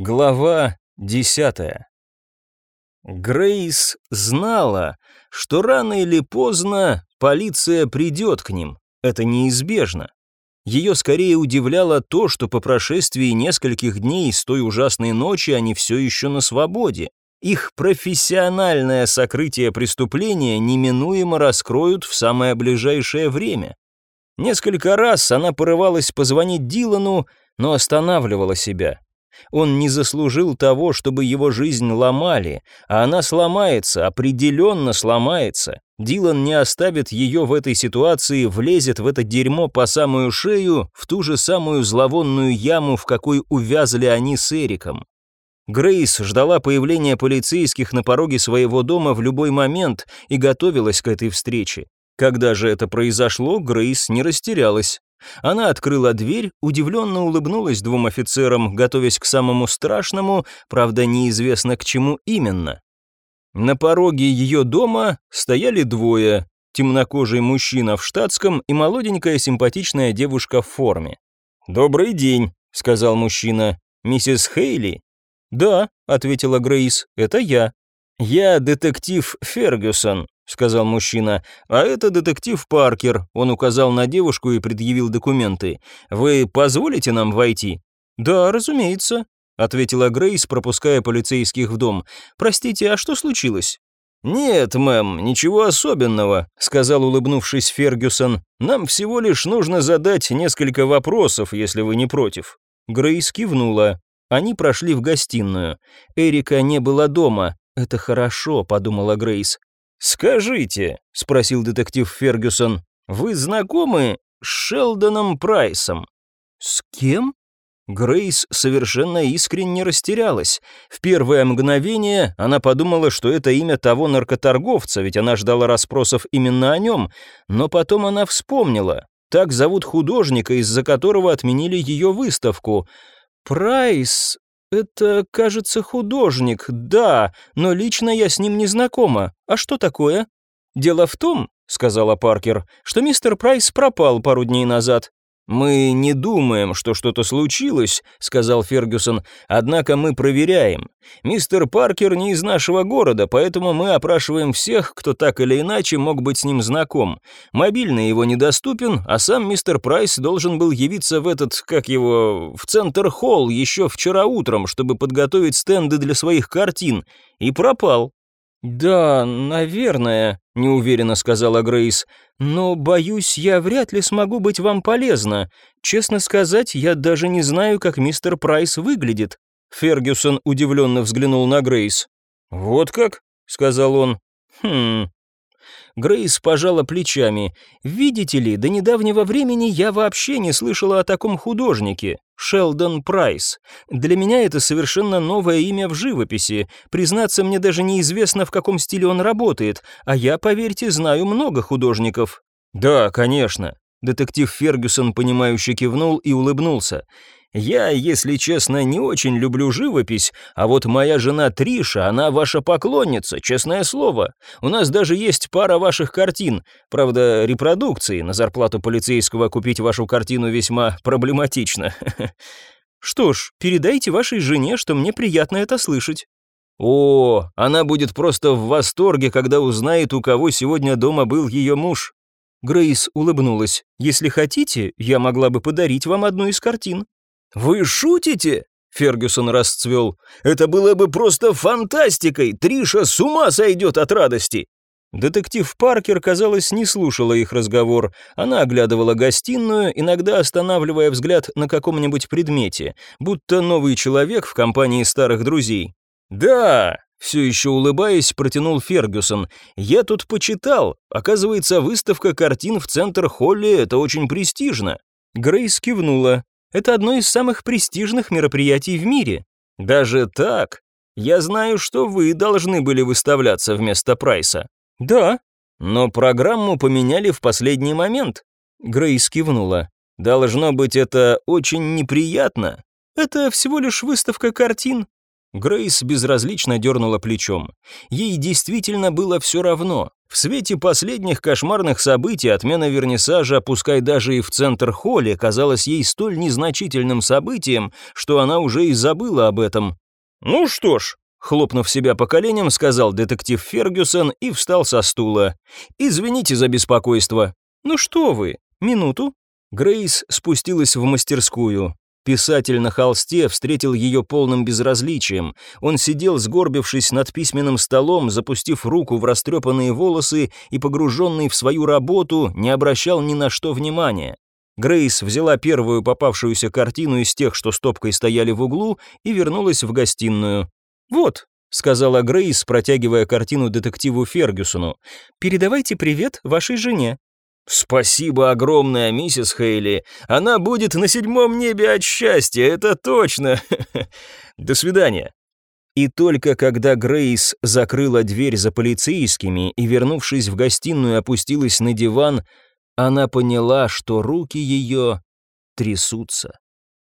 Глава десятая. Грейс знала, что рано или поздно полиция придет к ним. Это неизбежно. Ее скорее удивляло то, что по прошествии нескольких дней с той ужасной ночи они все еще на свободе. Их профессиональное сокрытие преступления неминуемо раскроют в самое ближайшее время. Несколько раз она порывалась позвонить Дилану, но останавливала себя. Он не заслужил того, чтобы его жизнь ломали, а она сломается, определенно сломается. Дилан не оставит ее в этой ситуации, влезет в это дерьмо по самую шею, в ту же самую зловонную яму, в какой увязли они с Эриком. Грейс ждала появления полицейских на пороге своего дома в любой момент и готовилась к этой встрече. Когда же это произошло, Грейс не растерялась. Она открыла дверь, удивленно улыбнулась двум офицерам, готовясь к самому страшному, правда, неизвестно к чему именно. На пороге ее дома стояли двое, темнокожий мужчина в штатском и молоденькая симпатичная девушка в форме. «Добрый день», — сказал мужчина. «Миссис Хейли?» «Да», — ответила Грейс, — «это я». «Я детектив Фергюсон», сказал мужчина. «А это детектив Паркер», — он указал на девушку и предъявил документы. «Вы позволите нам войти?» «Да, разумеется», — ответила Грейс, пропуская полицейских в дом. «Простите, а что случилось?» «Нет, мэм, ничего особенного», — сказал, улыбнувшись Фергюсон. «Нам всего лишь нужно задать несколько вопросов, если вы не против». Грейс кивнула. Они прошли в гостиную. Эрика не было дома. «Это хорошо», — подумала Грейс. «Скажите», — спросил детектив Фергюсон, — «вы знакомы с Шелдоном Прайсом?» «С кем?» Грейс совершенно искренне растерялась. В первое мгновение она подумала, что это имя того наркоторговца, ведь она ждала расспросов именно о нем, но потом она вспомнила. Так зовут художника, из-за которого отменили ее выставку. «Прайс, «Это, кажется, художник, да, но лично я с ним не знакома. А что такое?» «Дело в том», — сказала Паркер, — «что мистер Прайс пропал пару дней назад. «Мы не думаем, что что-то случилось», — сказал Фергюсон, «однако мы проверяем. Мистер Паркер не из нашего города, поэтому мы опрашиваем всех, кто так или иначе мог быть с ним знаком. Мобильный его недоступен, а сам мистер Прайс должен был явиться в этот, как его, в Центр-холл еще вчера утром, чтобы подготовить стенды для своих картин, и пропал. «Да, наверное», — неуверенно сказала Грейс. «Но, боюсь, я вряд ли смогу быть вам полезна. Честно сказать, я даже не знаю, как мистер Прайс выглядит». Фергюсон удивленно взглянул на Грейс. «Вот как?» — сказал он. «Хм, Грейс пожала плечами. «Видите ли, до недавнего времени я вообще не слышала о таком художнике. Шелдон Прайс. Для меня это совершенно новое имя в живописи. Признаться, мне даже неизвестно, в каком стиле он работает, а я, поверьте, знаю много художников». «Да, конечно». Детектив Фергюсон, понимающе кивнул и улыбнулся. Я, если честно, не очень люблю живопись, а вот моя жена Триша, она ваша поклонница, честное слово. У нас даже есть пара ваших картин. Правда, репродукции. На зарплату полицейского купить вашу картину весьма проблематично. Что ж, передайте вашей жене, что мне приятно это слышать. О, она будет просто в восторге, когда узнает, у кого сегодня дома был ее муж. Грейс улыбнулась. «Если хотите, я могла бы подарить вам одну из картин». «Вы шутите?» Фергюсон расцвел. «Это было бы просто фантастикой! Триша с ума сойдет от радости!» Детектив Паркер, казалось, не слушала их разговор. Она оглядывала гостиную, иногда останавливая взгляд на каком-нибудь предмете, будто новый человек в компании старых друзей. «Да!» — все еще улыбаясь, протянул Фергюсон. «Я тут почитал. Оказывается, выставка картин в Центр-Холле — это очень престижно». Грейс кивнула. Это одно из самых престижных мероприятий в мире. Даже так? Я знаю, что вы должны были выставляться вместо Прайса. Да. Но программу поменяли в последний момент. Грейс кивнула. Должно быть, это очень неприятно. Это всего лишь выставка картин. Грейс безразлично дернула плечом. Ей действительно было все равно. В свете последних кошмарных событий отмена вернисажа, пускай даже и в центр холле, казалась ей столь незначительным событием, что она уже и забыла об этом. «Ну что ж», — хлопнув себя по коленям, сказал детектив Фергюсон и встал со стула. «Извините за беспокойство». «Ну что вы, минуту». Грейс спустилась в мастерскую. Писатель на холсте встретил ее полным безразличием. Он сидел, сгорбившись над письменным столом, запустив руку в растрепанные волосы и, погруженный в свою работу, не обращал ни на что внимания. Грейс взяла первую попавшуюся картину из тех, что стопкой стояли в углу, и вернулась в гостиную. «Вот», — сказала Грейс, протягивая картину детективу Фергюсону, «передавайте привет вашей жене». «Спасибо огромное, миссис Хейли. Она будет на седьмом небе от счастья, это точно. До свидания». И только когда Грейс закрыла дверь за полицейскими и, вернувшись в гостиную, опустилась на диван, она поняла, что руки ее трясутся.